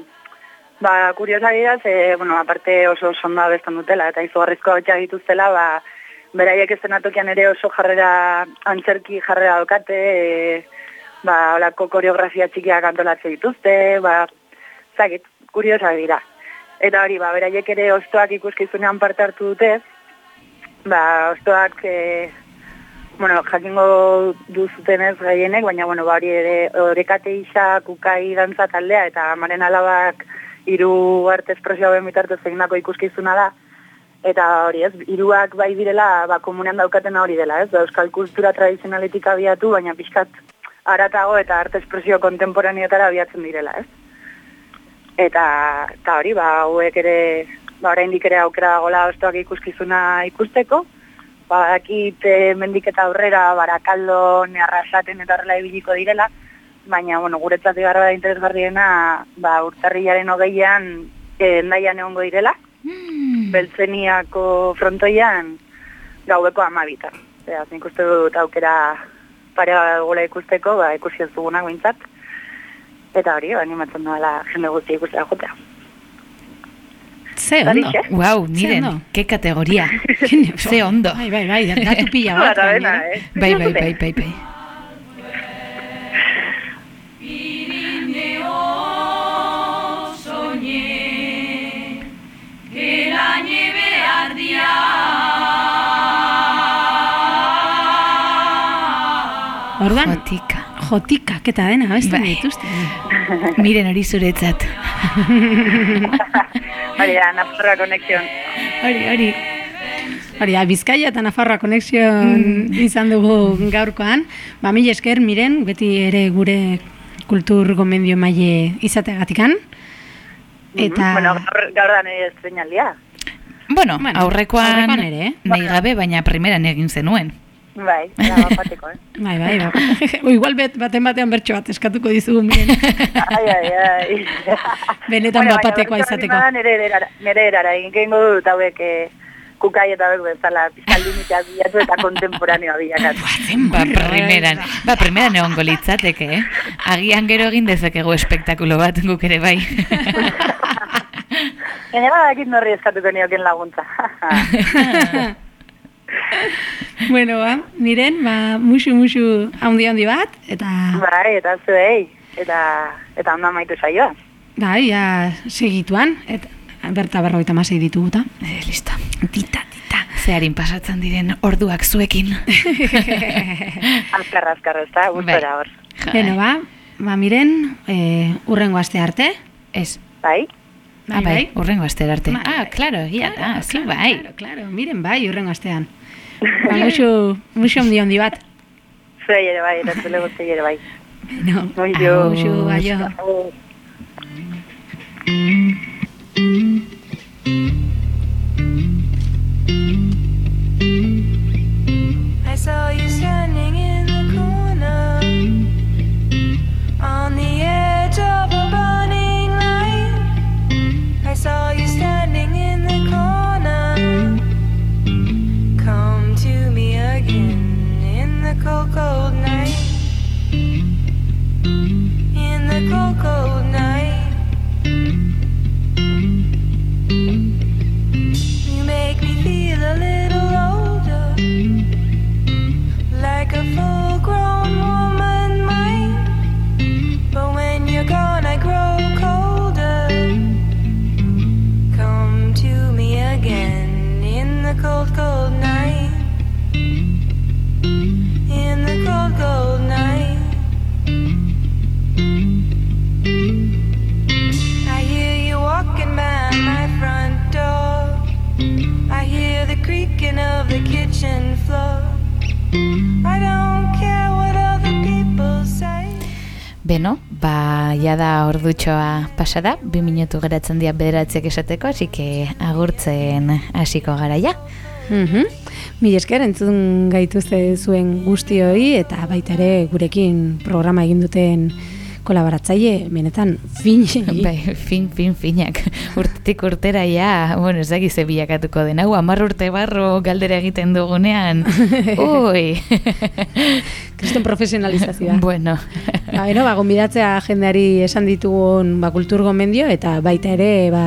ba kuriosa dira, ze, bueno, aparte oso sonda bestan dutela, eta izugarrizko hau dituztela, ba, beraiek eszenatokian ere oso jarrera, antzerki jarrera daukate, e, ba, olako koreografia txikiak antolatzen dituzte, ba, zakit, kuriosa dira. Eta hori, ba, beraiek ere ostoak ikuskizunean parte hartu dute, ba, ostoak, e, bueno, jakingo duzutenez gaienek, baina, bueno, ba, hori ere, orekate isa, kukai dantza taldea, eta amaren alabak hiru arte espresio hauen bitartez egindako ikuskizuna da, eta hori ez, hiruak bai direla, ba, komunean daukatena hori dela, ez, da, euskal kultura tradizionaletik abiatu, baina pixkat aratago eta arte espresio kontemporaneotara abiatzen direla, ez. Eta, eta hori, ba, hauek ere, ba, oraindik ere aukera dagoela ostoak ikuskizuna ikusteko, ba, dakit e, mendik eta aurrera, barakaldo, nearrasaten eta horrela ibiliko direla, baina, bueno, guretzat igarra da interesgarriena, ba, urtarrilaren hogeian, e, endaian egongo direla, beltzeniako frontoian, gaueko amabitan. Beraz, nik uste dut aukera parea gola ikusteko, ba, ikusi ez dugunak bintzat. Eta hori, ba, animatzen doala jende guzti ikustera jotea.
Ze ondo.
Wow, miren,
ondo.
ke kategoria. Ze ondo.
Bai, bai, bai, datu pila bat.
Dena, eh?
Bai, bai, bai, bai, bai.
Pirineo soñé que la nieve ardía.
Orduan,
Jotika.
Jotikak eta dena, beste
Bai.
dituzte.
Miren hori zuretzat.
Hori da, Nafarroa konexion.
Hori, hori. Hori da, Bizkaia eta Nafarroa konexion izan dugu gaurkoan. Ba, mila esker, miren, beti ere gure kultur gomendio maile izateagatikan. Eta...
Bueno, gaur, gaur da nire estrenaldia.
Bueno,
Bueno,
aurrekoan,
aurrekoan ere,
nahi gabe, baina primeran egin zenuen.
Bai, era bapateko, eh?
Bai, bai, bai. igual bet, baten batean bertso bat eskatuko dizugu miren.
Ai, ai, ai.
Benetan
baina
bapatekoa izateko.
Nere erara, nere erara, egin dut hauek eh, kukai eta hauek bezala, pizkal limiteak bilatu eta kontemporaneoa bilakatu.
Ba, primeran, ba, primeran egongo litzateke, eh? Agian gero egin dezakegu espektakulo bat guk ere bai.
Gainera dakit norri eskatuko nioken laguntza.
bueno, ba, miren, ba, musu, musu handi handi bat, eta...
bai, eta zuei, eta, eta ondo maitu saioa.
Bai, ja, segituan, eta berta berroita masei dituguta.
Eh, listo.
Tita, tita.
Zeharin pasatzen diren orduak zuekin.
Azkar, azkar, ez da, gustora hor.
Beno, ba, ba miren, e, urrengo aste arte.
Ez.
Bai?
Ah, bai, urrengo astera arte.
Bai,
Ah, claro, egia da, zu bai.
Claro, claro, miren, bai, urrengo astean. Ba, musu, musu ondi ondi bat.
Zuei ere bai, erantzule guzti ere bai.
No, musu, aio.
I saw you standing in the corner on the edge of a burning light. I saw you standing in the cold, night, in the cold night, you make me feel a little older, like a full grown woman. But when you're gone, I grow colder. Come to me again in the cold, cold night.
Beno, ba, jada ordutxoa pasada, bi minutu geratzen dira bederatziak esateko, hasi que agurtzen hasiko gara ja.
Mhm. Mil esker entzun gaituzte zuen guztioi eta baita ere gurekin programa egin duten kolaboratzaile benetan fin.
Bai, fin, fin, finak. Urtetik urtera ja, bueno, ez dakiz bilakatuko den. Hau, amar urte barro galdera egiten dugunean. Ui.
Kriston profesionalizazioa.
bueno.
Ba, beno, ba, gonbidatzea jendeari esan ditugun ba, kultur gomendio eta baita ere ba,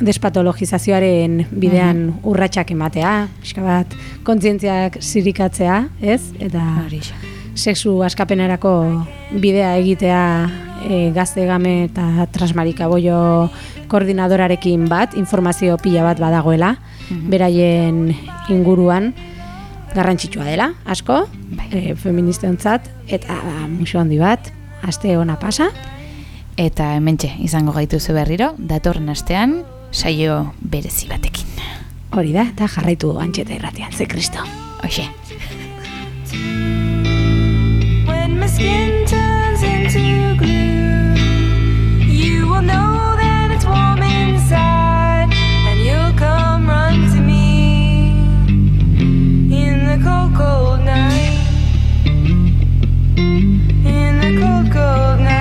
despatologizazioaren bidean urratsak ematea, pixka bat kontzientziak zirikatzea, ez? Eta sexu askapenerako bidea egitea e, gazte game eta transmarikaboio koordinadorarekin bat, informazio pila bat badagoela, beraien inguruan, garrantzitsua dela, asko, e, feministentzat, eta ba, musu handi bat, aste ona pasa.
Eta hementxe izango gaituzu berriro, datorren astean, saio berezi batekin.
Hori da, eta jarraitu antxeta irratian, ze kristo.
Hoxe.
When my skin turns into glue You will know that it's warm inside And you'll come run to me In the cold, cold night In the cold, cold night